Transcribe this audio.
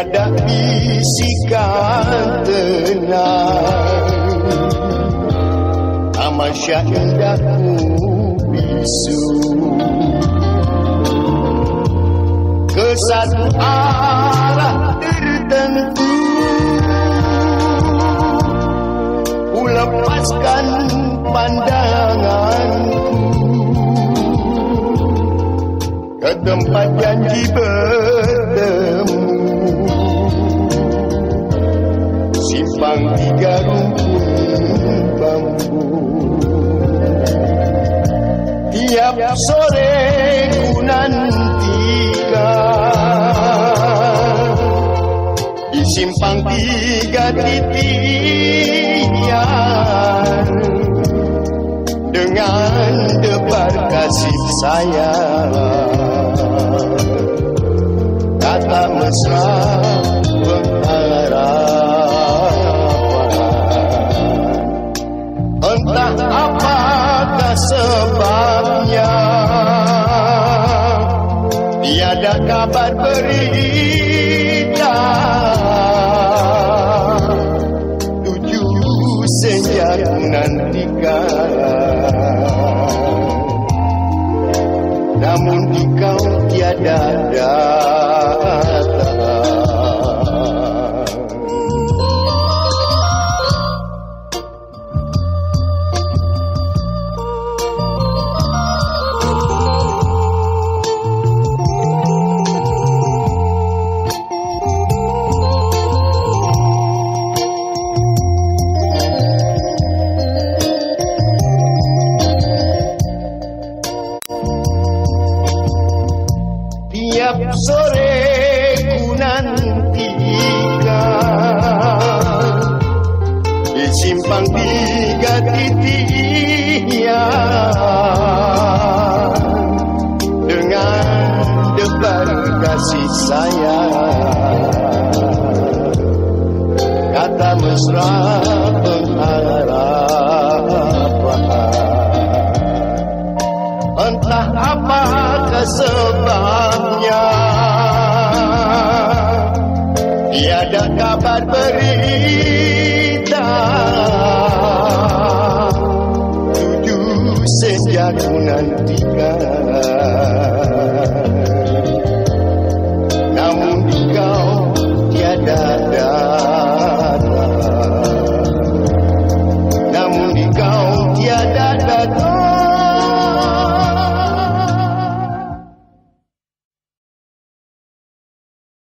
tiada bisikan tenang Tamasya indahmu bisu Ke satu arah tertentu Ku pandang. hilang tiga rumpun bambu. Tiap sore ku nantikan. Di simpang tiga titian dengan debar kasih sayang. Kata mesra. kabar berita. Tujuh senja nanti kau, Namun kau tiada datang. tiap sore ku nantikan di simpang tiga titian dengan debar kasih sayang kata mesra pengharapan kabar beri.